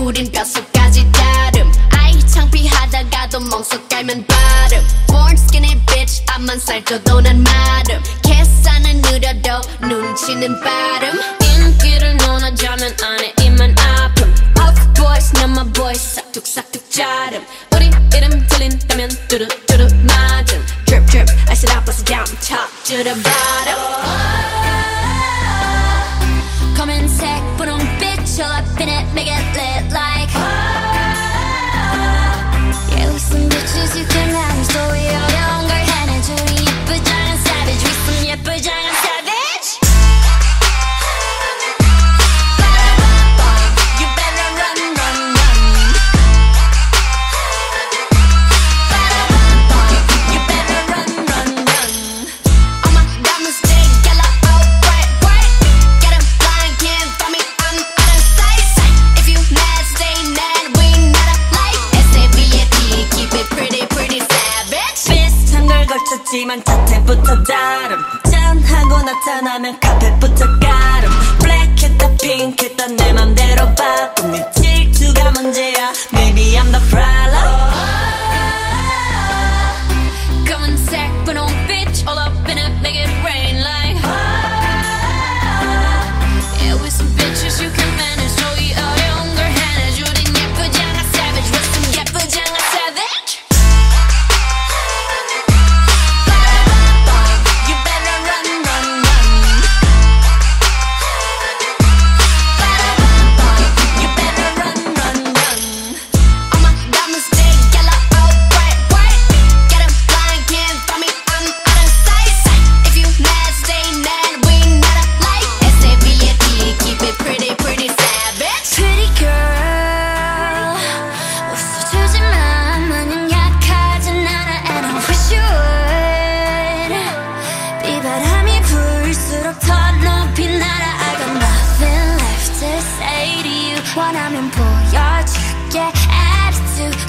우린 뼛속까지 다름. 아이 창피하다가도 멍석 깔면 발음. Born skinny bitch 앞만 살쪄도 난 마름. 계산은 느려도 눈치는 빠름 인기를 논하자면 안에 입만 아픔. Off boys 난 my boys 싹둑싹둑 자름. 우리 이름 틀린다면 두루두루 맞음. Drip drip I sit up I sit down top to the bottom. 검은색 분홍빛 show up in it make it 걸쳤지만 자태부터 다름. 짠하고 나타나면 카펫부터 가름. 블랙했다 핑크했다 내 맘대로 바꿈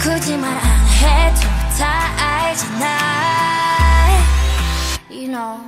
굳이 말 안 해도 다 알잖아. You know